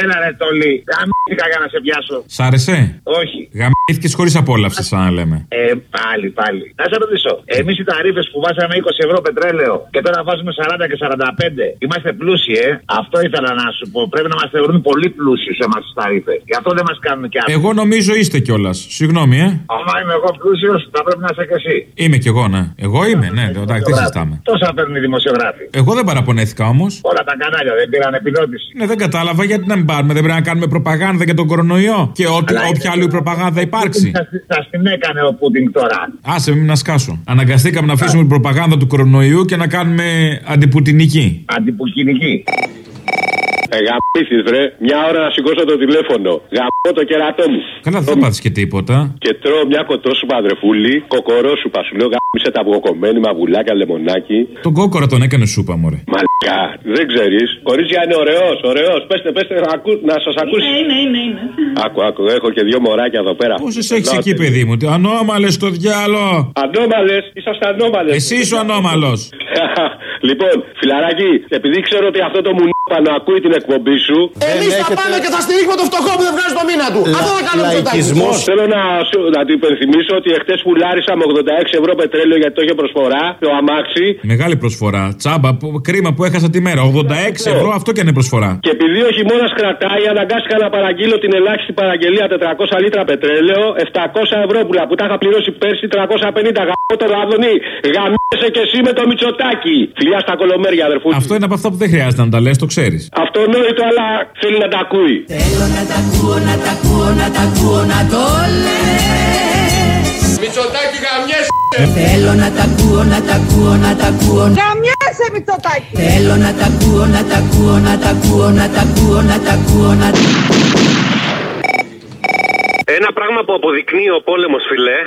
Έλα ρε τολί. Γαμήθηκα για να σε πιάσω. Σ' άρεσε; Όχι. Γαμήθηκες χωρίς απόλαυση, σαν να λέμε. Ε, πάλι, πάλι. Να σε ρωτήσω. Εμείς οι ταρήφε που βάζαμε 20 ευρώ πετρέλαιο και τώρα βάζουμε 40 και 45. Είμαστε πλούσιοι, ε; Αυτό ήθελα να σου πω. Πρέπει να μας θεωρούν πολύ πλούσιους εμάς του ταρήφε. Γι' αυτό δεν μας κάνουν κι άλλοι. Εγώ νομίζω είστε κιόλας. Συγγνώμη, ε. Άμα είμαι εγώ πλούσιος, θα πρέπει να είσαι κι εσύ. Είμαι κι εγώ, ναι. Εγώ είμαι, ναι, εντάξει, τι συζητάμε. Τόσα παίρνουν οι δημοσιογράφοι. Εγώ δεν παραπονέθηκα όμως. Όλα τα κανάλια δεν πήραν επιδότηση. Ναι, δεν κατάλαβα γιατί να μην πάρουμε. Δεν πρέπει να κάνουμε προπαγάνδα για τον κορονοϊό και ό,τι, Αλλά όποια είναι- άλλη προπαγάνδα υπάρξει. Σα την έκανε ο Πούτιν τώρα. Άσε, μην να σκάσω. Αναγκαστήκαμε να αφήσουμε την προπαγάνδα του κορονοϊού και να κάνουμε αντιπουτινική. Αντιπουκινική. Ε, γαμίσεις, βρε. Μια ώρα να σηκώσω το τηλέφωνο. Γαμώ το κερατό μου. Καλά, δεν πάθεις και τίποτα. Και τρώω μια κοτόσουπα, αδρεφούλη. Κοκορόσουπα, σου λέω γαμίσε τα αυγοκομμένη, μαβουλάκια, λεμονάκι. Τον κόκορα τον έκανε σούπα, μωρέ. Μαλικά, δεν ξέρεις. Κορίτσια είναι ωραίος, ωραίος. Πέστε, πέστε, να, ακού, να σας ακούσει. Είναι, είναι, είναι. Άκου, άκου, έχω και δύο μωράκια εδώ πέρα. Πόσες έχεις εκεί, παιδί μου. Ανώμαλες στο διάλο. Ανώμαλες, είσαστε ανώμαλες. Εσύ είσαι ο ανώμαλος. λοιπόν, φιλαράκι, επειδή ξέρω ότι αυτό το μουνίπανο ακούει την εκπομπή σου. Εμείς θα πάμε και θα στηρίξουμε το φτωχό που δεν βγάζει το μήνα του. Αυτό θα κάνουμε στο Λαϊκισμός. Θέλω να, σου, να του υπενθυμίσω ότι εχθές πουλάρισα με 86 ευρώ πετρέλαιο γιατί το είχε προσφορά. Το αμάξι. Μεγάλη προσφορά. Τσάμπα, που- κρίμα που έχασα τη μέρα. 86 ευρώ, αυτό και είναι προσφορά. Και επειδή ο χειμώνας κρατάει, αναγκάστηκα να παραγγείλω την ελάχιστη παραγγελία 400 λίτρα πετρέλαιο, 700 ευρώ που, που τα είχα πληρώσει πέρσι 350. Γαμώ το ράδονι, γαμίσαι και εσύ με το μυτσοτάκι. Φιλιά στα κολομέρια, αδερφού. Αυτό είναι από αυτά που δεν χρειάζεται να τα λες, το ξέρει. Αυτονόητο, αλλά θέλει να τα ακούει. Θέλω να τα ακούω, να τα ακούω, να τα ακούω, να το λες Μητσοτάκι γαμιές. Θέλω να τα ακούω, να τα ακούω, να τα ακούω Καμιάσαι Μητσοτάκη. Θέλω να τα ακούω, να τα ακούω, να τα ακούω, να τα ακούω, να τα ακούω, να τα Ένα πράγμα που αποδεικνύει ο πόλεμος, φιλέ,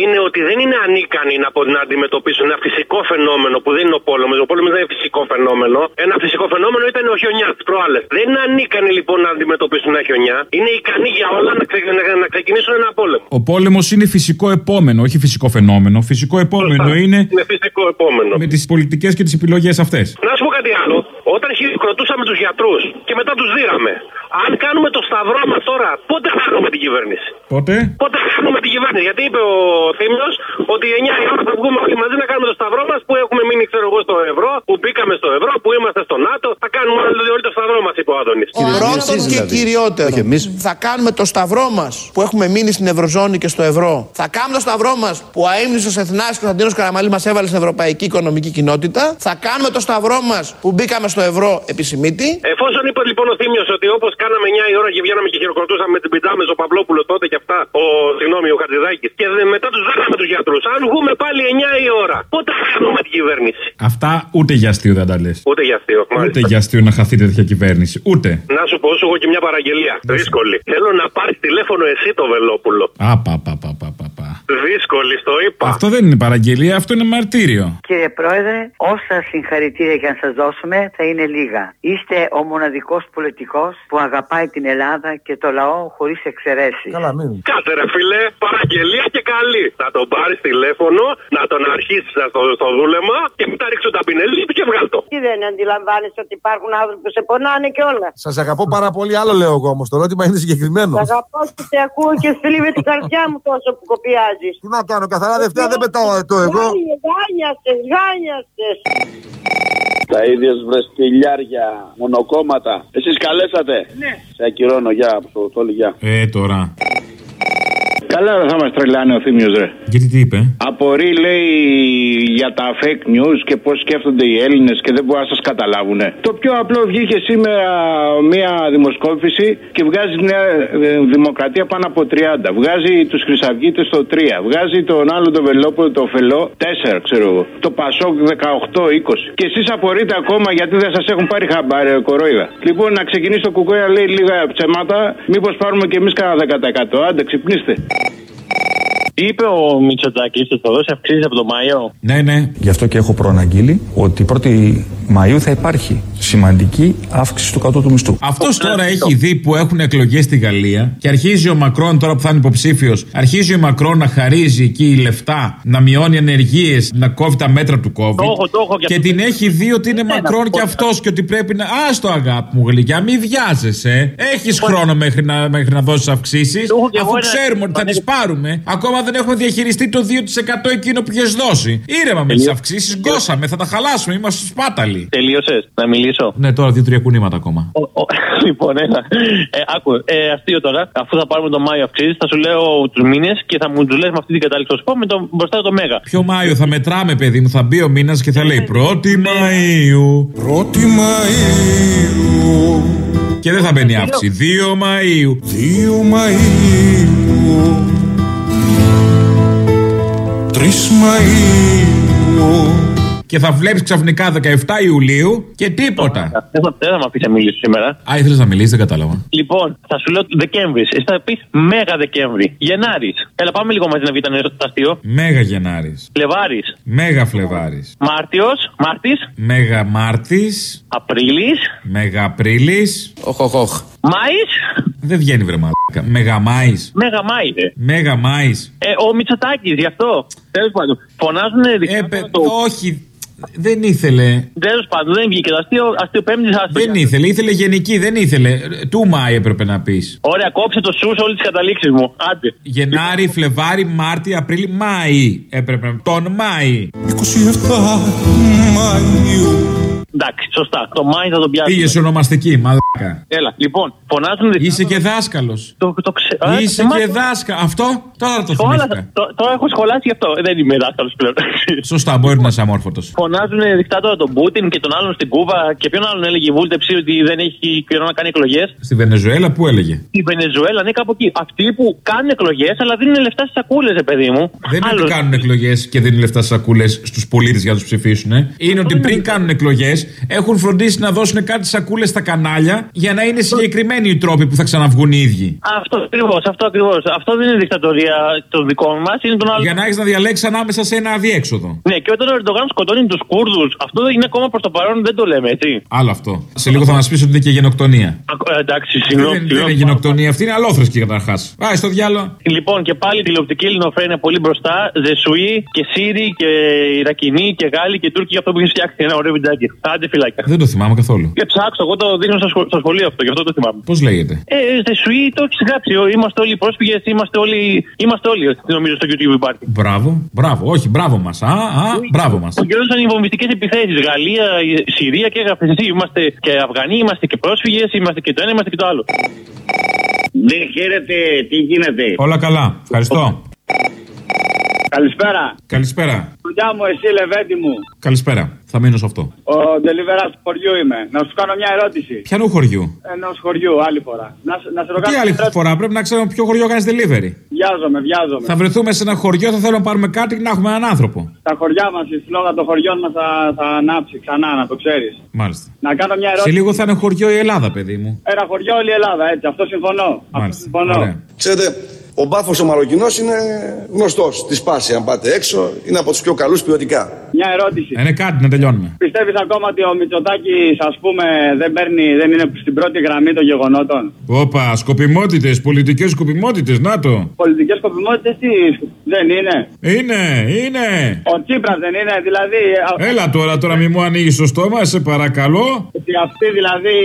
είναι ότι δεν είναι ανίκανοι να, απο- να αντιμετωπίσουν ένα φυσικό φαινόμενο που δεν είναι ο πόλεμος. Ο πόλεμος δεν είναι φυσικό φαινόμενο. Ένα φυσικό φαινόμενο ήταν ο χιονιάς τη προάλλες. Δεν είναι ανίκανοι λοιπόν να αντιμετωπίσουν ένα χιονιά. Είναι ικανοί για όλα να, ξε- να- να ξεκινήσουν ένα πόλεμο. Ο πόλεμος είναι φυσικό επόμενο, όχι φυσικό φαινόμενο. Φυσικό επόμενο είναι Είναι φυσικό επόμενο. με τις πολιτικές και τις επιλογές αυτές. Να σου πω κάτι άλλο. Όταν χειροκροτούσαμε τους γιατρούς και μετά τους δίραμε. Αν κάνουμε το σταυρό μας τώρα, πότε χάνουμε την κυβέρνηση; Πότε; Πότε χάνουμε την κυβέρνηση; Γιατί είπε ο Θήμιος ότι 9 η ώρα θα βγούμε όλοι μαζί να κάνουμε το σταυρό μας που έχουμε μείνει, ξέρω εγώ, στο ευρώ, που μπήκαμε στο ευρώ, που είμαστε στο ΝΑΤΟ. Θα κάνουμε όλοι όλοι το σταυρό μας, είπε ο Άδωνη. Πρώτον και κυριότερο. Θα κάνουμε το σταυρό μας που έχουμε μείνει στην Ευρωζώνη και στο ευρώ. Θα κάνουμε το σταυρό μας που ο αίμνησο Εθνά Κωνσταντίνο Καραμαλή μας έβαλε στην Ευρωπαϊκή Οικονομική Κοινότητα. Θα κάνουμε το σταυρό μας που μπήκαμε στο ευρώ επισημίτη. Εφόσον είπε λοιπόν ο Θήμιος ότι όπως κάναμε 9 η ώρα και βγαίναμε και χειροκροτούσαμε με την πιτζάμε ο Παυλόπουλο τότε και αυτά, ο συγγνώμη, ο Χατζηδάκη, και δε- μετά τους δέραμε τους γιατρούς. Αν βγούμε πάλι 9 η ώρα, πότε χάνουμε την κυβέρνηση; Αυτά ούτε για αστείο δεν τα λες. Ούτε για αστείο, Ούτε μάλιστα. για αστείο να χαθεί τέτοια κυβέρνηση. Ούτε. Να σου πω, σου έχω και μια παραγγελία. Δύσκολη. Θέλω να πάρεις τηλέφωνο εσύ το Βελόπουλο. Α, πα, πα, πα, πα, πα, πα. Δύσκολη, στο είπα. Αυτό δεν είναι παραγγελία, αυτό είναι μαρτύριο. Κύριε Πρόεδρε, όσα συγχαρητήρια και αν σας δώσουμε θα είναι λίγα. Είστε ο μοναδικός πολιτικός που αγαπάει την Ελλάδα και το λαό χωρίς εξαιρέσεις. Καλά, μην. Κάτε ρε φίλε, παραγγελία και καλή. Να τον πάρεις τηλέφωνο, να τον αρχίσεις στο, στο δούλεμα και μετά ρίξω τα πινελί του και βγάλω. Τι δεν αντιλαμβάνεσαι ότι υπάρχουν άνθρωποι που σε πονάνε και όλα. Σας αγαπώ πάρα πολύ. Άλλο λέω εγώ όμως. Το ερώτημα είναι συγκεκριμένο. Σ' αγαπώ και σε ακούω και θλίβει την καρδιά μου τόσο που κοπιάζει. Τι να κάνω, καθαρά Δευτέρα δεν πετάω το εγώ. Γάνιαστες, γάνιαστες. Τα ίδια βρεστιλιάρια, μονοκόμματα. Εσείς καλέσατε. Ναι. Σε ακυρώνω, γεια από το τόλι, γεια. Ε, τώρα. Καλά δεν θα μας τρελάνε ο Θήμιο, ρε. Γιατί τι είπε; Απορεί, λέει, για τα fake news και πώς σκέφτονται οι Έλληνες και δεν μπορούν να σας καταλάβουν. Το πιο απλό βγήκε σήμερα μία δημοσκόπηση και βγάζει μια ε, δημοκρατία πάνω από 30. Βγάζει τους Χρυσαυγίτες στο 3. Βγάζει τον άλλο τον Βελόπουλο, το Φελό 4, ξέρω εγώ. Το Πασόκ 18-20. Και εσείς απορείτε ακόμα γιατί δεν σας έχουν πάρει χαμπάρι, κορόιδα. Λοιπόν, να ξεκινήσει το κουκόι να λέει λίγα ψεμάτα. Μήπως πάρουμε και εμείς κανένα 10%. Άντε, ξυπνήστε. Είπε ο Μητσοτάκης ότι θα δώσει αυξήσεις από τον Μάιο. Ναι, ναι. Γι' αυτό και έχω προαναγγείλει ότι η πρώτη Μαΐου θα υπάρχει σημαντική αύξηση του κατώτου μισθού. Αυτός τώρα έχει δει που έχουν εκλογές στη Γαλλία και αρχίζει ο Μακρόν, τώρα που θα είναι υποψήφιος, αρχίζει ο Μακρόν να χαρίζει εκεί λεφτά, να μειώνει ενεργείε, να κόβει τα μέτρα του COVID. Το έχω, το έχω και και αυτό. την έχει δει ότι είναι Ένα, Μακρόν και πώς- αυτός και ότι πρέπει να. Α το αγάπη μου γλυκιά, μη βιάζεσαι. Έχεις χρόνο μέχρι να, μέχρι να δώσεις αυξήσεις. Το έχω και Αφού εγώ ένα- ξέρουμε ότι θα τις πάρουμε. Ακόμα δεν έχουμε διαχειριστεί το 2% εκείνο που έχει δώσει. Ήρεμα με τις αυξήσεις, γκώσαμε, θα τα χαλάσουμε, είμαστε σπάταλοι. Τελείωσες να μιλήσω; Ναι, τώρα δύο-τρία κουνήματα ακόμα. Ο- ο- λοιπόν, ένα. Ε, άκου, ε, αστείο τώρα. Αφού θα πάρουμε τον Μάιο αυξήσεις, θα σου λέω τους μήνες και θα μου τους λες με αυτή την κατάληξη. Θα σου πω με το, μπροστά το Μέγα. Ποιο Μάιο θα μετράμε, παιδί μου, θα μπει ο μήνας και θα λέει 1η Μαΐου. 1η Μαΐου, Και δεν θα μπαίνει αύξηση. 2 Μαΐου. 2 Μαΐου, 3 Μαΐου, Και θα βλέπεις ξαφνικά 17 Ιουλίου και τίποτα. Δεν θα, δεν θα με αφήσει να μιλήσω σήμερα. Α, ήθελες να μιλήσεις, δεν κατάλαβα. Λοιπόν, θα σου λέω Δεκέμβρη. Εσύ θα πεις Μέγα Δεκέμβρη. Γενάρης. Έλα, πάμε λίγο μαζί να βγει ήταν το αστείο. Μέγα Γενάρης. Φλεβάρης. Μέγα Φλεβάρης. Μάρτιος. Μάρτης. Μέγα Μάρτης. Απρίλης. Μέγα Απρίλης. Οχ, οχ, οχ. Μάης. Δεν βγαίνει βρε μαλάκα. Μέγα Μάης. Μέγα Μάη. ρε. Μέγα Μάης. Ε, ο Μητσοτάκης, γι' αυτό. Τέλος πάντων. Φωνάζουν Ε, δικτάτορα παι- το. όχι. Δεν ήθελε. Τέλος πάντων, δεν βγήκε το αστείο. Αστείο πέμπτη, άστο. Δεν ήθελε. Ήθελε γενική. Δεν ήθελε. Του Μάη έπρεπε να πεις. Ωραία, κόψε το σου σε όλες τις καταλήξεις μου. Άντε. Γενάρη, Φλεβάρη, Μάρτι, Απρίλη, Μάη. Έπρεπε να. Τον Μάη. 27 Μαΐου, Εντάξει, σωστά. Το Μάη θα τον πιάσουμε. Πήγε σε ονομαστική, μαλάκα. Έλα, λοιπόν, φωνάζουν δικτάτορα. Είσαι και δάσκαλος. Το, το ξε... Α, Είσαι θυμάσαι. και δάσκαλο. Αυτό τώρα το Σχόλασα. θυμήθηκα. Το, το έχω σχολάσει γι' αυτό. Δεν είμαι δάσκαλος πλέον. Σωστά, μπορεί να είσαι αμόρφωτος. Φωνάζουν δικτάτορα τον Πούτιν και τον άλλον στην Κούβα. Και ποιον άλλον έλεγε η βούλτεψη ότι δεν έχει καιρό να κάνει εκλογές. Στη Βενεζουέλα που έλεγε; Η Βενεζουέλα, ναι, κάπου εκεί. Αυτοί που κάνουν εκλογές, αλλά δίνουν λεφτά στις σακούλες, ρε παιδί μου. Δεν είναι Άλλος. ότι κάνουν εκλογές και δίνουν λεφτά στις σακούλες στους πολίτες για να τους ψηφίσουν. ε. Είναι ότι πριν κάνουν εκλογές έχουν φροντίσει να δώσουν κάτι σακούλες στα κανάλια για να είναι συγκεκριμένοι οι τρόποι που θα ξαναβγούν οι ίδιοι. Αυτό ακριβώς, αυτό ακριβώς. Αυτό δεν είναι δικτατορία των δικών μας, είναι των άλλων. Για να έχεις να διαλέξεις ανάμεσα σε ένα αδιέξοδο. Ναι, και όταν ο Ερντογάν σκοτώνει τους Κούρδους, αυτό είναι ακόμα προς το παρόν, δεν το λέμε, έτσι. Άλλο αυτό. Σε λίγο θα μας πεις ότι είναι και γενοκτονία. Ακ- ε, εντάξει, Δεν, συγγνώμη. δεν είναι συγγνώμη. γενοκτονία, αυτή είναι αλόθρεσκη καταρχάς. Πάει στο διάλογο. Λοιπόν, και πάλι τηλεοπτική ελληνοφρένεια πολύ μπροστά. Ζεσουή και Σύριοι και Ιρακινοί και Γάλλοι και Τούρκοι για αυτό που έχει φτιάξει ένα ωραίο βιντεάκι. Άντε φυλάκια. Δεν το θυμάμαι καθόλου. Και ψάξω, εγώ το δείχνω στο, σχολ- στο σχολείο αυτό, γι' αυτό το θυμάμαι. Πώς λέγεται; Ε, Ζεσουή το έχει γράψει. Ο- Είμαστε όλοι πρόσφυγες, είμαστε όλοι. Είμαστε όλοι, νομίζω, στο YouTube υπάρχει. Μπράβο, μπράβο, όχι, μπράβο μας. Α, α, μπράβο μας. Ο καιρός ήταν οι βομβιστικές επιθέσεις. Γαλλία, η Συρία και έγραφες εσύ. Είμαστε και Αφγανοί, είμαστε και πρόσφυγες, είμαστε και το ένα, είμαστε και το άλλο. Ναι, χαίρετε, τι γίνεται; Όλα καλά. Ευχαριστώ. Καλησπέρα. Καλησπέρα. Δουλειά μου, εσύ, Λεβέντη μου. Καλησπέρα. Θα μείνω σε αυτό. Ο Ντελιβερά του χωριού είμαι. Να σου κάνω μια ερώτηση. Πιανού χωριού; Ενός χωριού, άλλη φορά. Να, σ- να σε ρωτήσω. Τι άλλη φορά; Πρέπει να ξέρουμε ποιο χωριό κάνεις delivery. Βιάζομαι, βιάζομαι. Θα βρεθούμε σε ένα χωριό, θα θέλουμε να πάρουμε κάτι και να έχουμε έναν άνθρωπο. Τα χωριά μας, η φλόγα των χωριών μας θα, θα ανάψει ξανά, να το ξέρεις. Μάλιστα. Να κάνω μια Σε ερώτηση. λίγο θα είναι χωριό η Ελλάδα, παιδί μου. Ένα χωριό όλη η Ελλάδα, έτσι. Αυτό συμφωνώ. Αυτό Μάλιστα. συμφωνώ. Ωραία. Ξέρετε, ο μπάφος ο Μαροκινός είναι γνωστός. Τη πάση, αν πάτε έξω, είναι από τους πιο καλούς ποιοτικά. Μια ερώτηση. Είναι κάτι να τελειώνουμε. Πιστεύεις ακόμα ότι ο Μητσοτάκης, ας πούμε, δεν παίρνει, δεν είναι στην πρώτη γραμμή των γεγονότων; Όπα, σκοπιμότητες, πολιτικές σκοπιμότητες, να το. Πολιτικές σκοπιμότητες τι δεν είναι; Είναι, είναι. Ο Τσίπρας δεν είναι, δηλαδή. α- Έλα τώρα, τώρα μη μου ανοίγεις το στόμα, σε παρακαλώ. Ότι αυτοί δηλαδή.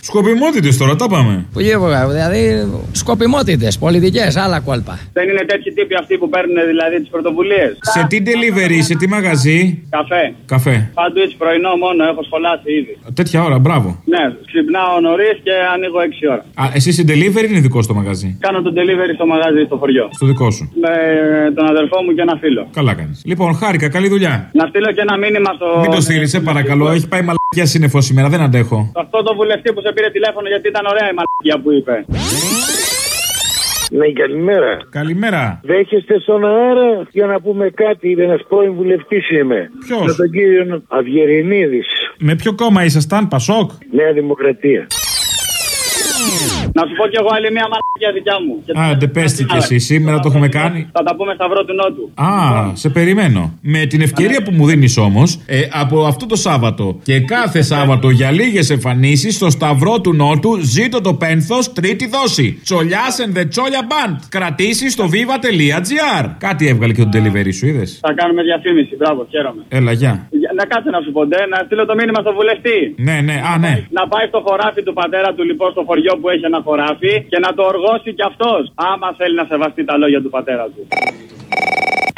Σκοπιμότητες τώρα, τα πάμε. Που γύρω, δηλαδή σκοπιμότητες, πολιτικές, άλλα κόλπα. Δεν είναι τέτοιοι τύποι αυτοί που παίρνουν δηλαδή τις πρωτοβουλίες; Σε τι delivery, σε τι μαγαζί. Καφέ. Καφέ. Σάντουιτ πρωινό μόνο, έχω σχολάσει ήδη. Τέτοια ώρα, μπράβο. Ναι, ξυπνάω νωρίς και ανοίγω 6 ώρα. Α, εσύ σε delivery είναι δικό στο μαγαζί; Κάνω το delivery στο μαγαζί στο χωριό. Στο δικό σου. Με τον αδερφό μου και ένα φίλο. Καλά κάνεις. Λοιπόν, χάρηκα, καλή δουλειά. Να στείλω και ένα μήνυμα στο. Μην το στείλεις, σε παρακαλώ. Έχει πάει μαλακιά σύννεφος σήμερα, δεν αντέχω. Σε αυτό το βουλευτή που σε πήρε τηλέφωνο γιατί ήταν ωραία η μαλακία που είπε. Ναι, καλημέρα. Καλημέρα. Δέχεστε στον αέρα για να πούμε κάτι. Ένα πρώην βουλευτής είμαι. Ποιος; Με τον κύριο Αυγερινίδη. Με ποιο κόμμα ήσασταν, Πασόκ; Νέα Δημοκρατία. Να σου πω κι εγώ άλλη μία μαλακία δικιά μου. Και Άντε, πες τη κι εσύ, σήμερα το έχουμε κάνει. Θα τα πούμε σταυρό του Νότου. Α, σε περιμένω. Με την ευκαιρία που μου δίνεις όμως, ε, από αυτό το Σάββατο και κάθε Σάββατο για λίγες εμφανίσεις στο Σταυρό του Νότου ζήτω το πένθος τρίτη δόση. Τσολιάς and the Τσόλια Band. Κρατήσεις στο viva.gr. Κάτι έβγαλε και το delivery σου, είδες; Θα κάνουμε διαφήμιση. Μπράβο, χαίρομαι. Έλα, γεια. Για- Να κάτσε να σου πω, ντε, να στείλω το μήνυμα στο βουλευτή. Ναι, ναι, α, ναι. Να πάει στο χωράφι του πατέρα του λοιπόν στο χωριό που έχει ένα χωράφι και να το οργώσει κι αυτός. Άμα θέλει να σεβαστεί τα λόγια του πατέρα του.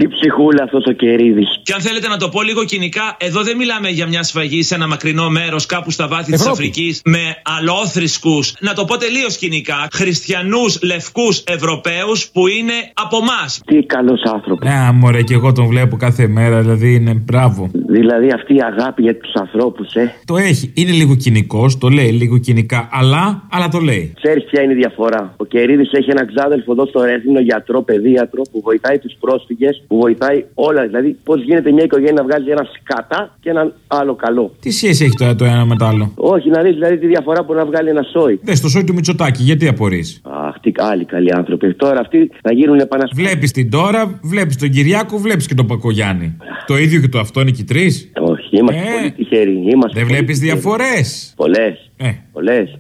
Τι ψυχούλα αυτός ο Κερίδης. Και αν θέλετε να το πω λίγο κοινικά, εδώ δεν μιλάμε για μια σφαγή σε ένα μακρινό μέρος κάπου στα βάθη της Ευρώπη. Αφρικής με αλόθρησκους. Να το πω τελείως κοινικά. Χριστιανούς, λευκούς Ευρωπαίους που είναι από εμά. Τι καλός άνθρωπος. Ναι, μωρέ, και εγώ τον βλέπω κάθε μέρα, δηλαδή είναι μπράβο. Δηλαδή αυτή η αγάπη για τους ανθρώπους, ε. Το έχει. Είναι λίγο κοινικός, το λέει λίγο κοινικά, αλλά, αλλά το λέει. Ξέρεις ποια είναι η διαφορά. Ο Κερίδης έχει έναν ξάδελφο εδώ στο Ρέθινο, γιατρό, παιδίατρο, που βοηθάει τους πρόσφυγες, που βοηθάει όλα. Δηλαδή, πώς γίνεται μια οικογένεια να βγάζει ένα σκάτα και έναν άλλο καλό. Τι σχέση έχει το, το ένα με το άλλο; Όχι, να δεις δηλαδή τη διαφορά που να βγάλει ένα σόι. Δες το σόι του Μητσοτάκη, γιατί απορείς; Αχ, τι άλλοι καλοί άνθρωποι. Τώρα αυτοί θα γίνουν επανασπάσει. Βλέπεις την τώρα, βλέπεις τον Κυριάκο, βλέπεις και τον Πακογιάννη. Το ίδιο και το αυτό είναι και οι τρει. Όχι, είμαστε Ε. πολύ τυχεροί. Είμαστε Δεν πολύ βλέπεις τυχεροί. διαφορές; Πολλές. Ε. Πολλές.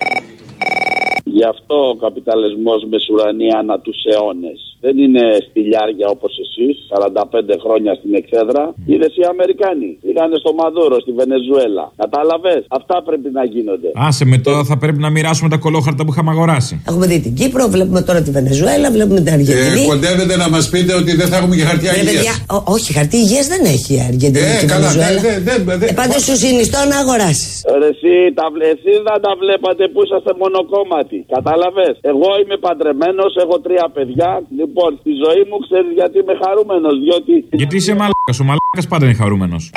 Γι' αυτό ο καπιταλισμός μεσουρανεί ανά τους αιώνες. Δεν είναι στυλιάρια όπως εσείς, 45 χρόνια στην εξέδρα. Είδες οι Αμερικάνοι. Πήγανε στο Μαδούρο, στη Βενεζουέλα. Κατάλαβες. Αυτά πρέπει να γίνονται. Άσε με τώρα θα πρέπει να μοιράσουμε τα κολόχαρτα που είχαμε αγοράσει. Έχουμε δει την Κύπρο, βλέπουμε τώρα τη Βενεζουέλα, βλέπουμε την Αργεντινή. Ε, κοντεύετε να μας πείτε ότι δεν θα έχουμε και χαρτιά Ρε, παιδιά, υγείας. ο- όχι, χαρτί υγείας δεν έχει η Αργεντινή Ε, και η καλά, Βενεζουέλα. δεν- δεν- δεν- δεν- Ε, Πάντως σου συνιστώ να αγοράσεις. Ρε, εσύ, τα, βλέ- εσείς δεν τα βλέπατε που είσαστε μονοκόμματοι. Κατάλαβες. Εγώ είμαι παντρεμένος, έχω τρία παιδιά. Λοιπόν, στη ζωή μου ξέρεις γιατί είμαι χαρούμενος. Διότι. Γιατί είσαι μαλάκας. Ο μαλάκας πάντα είναι χαρούμενος.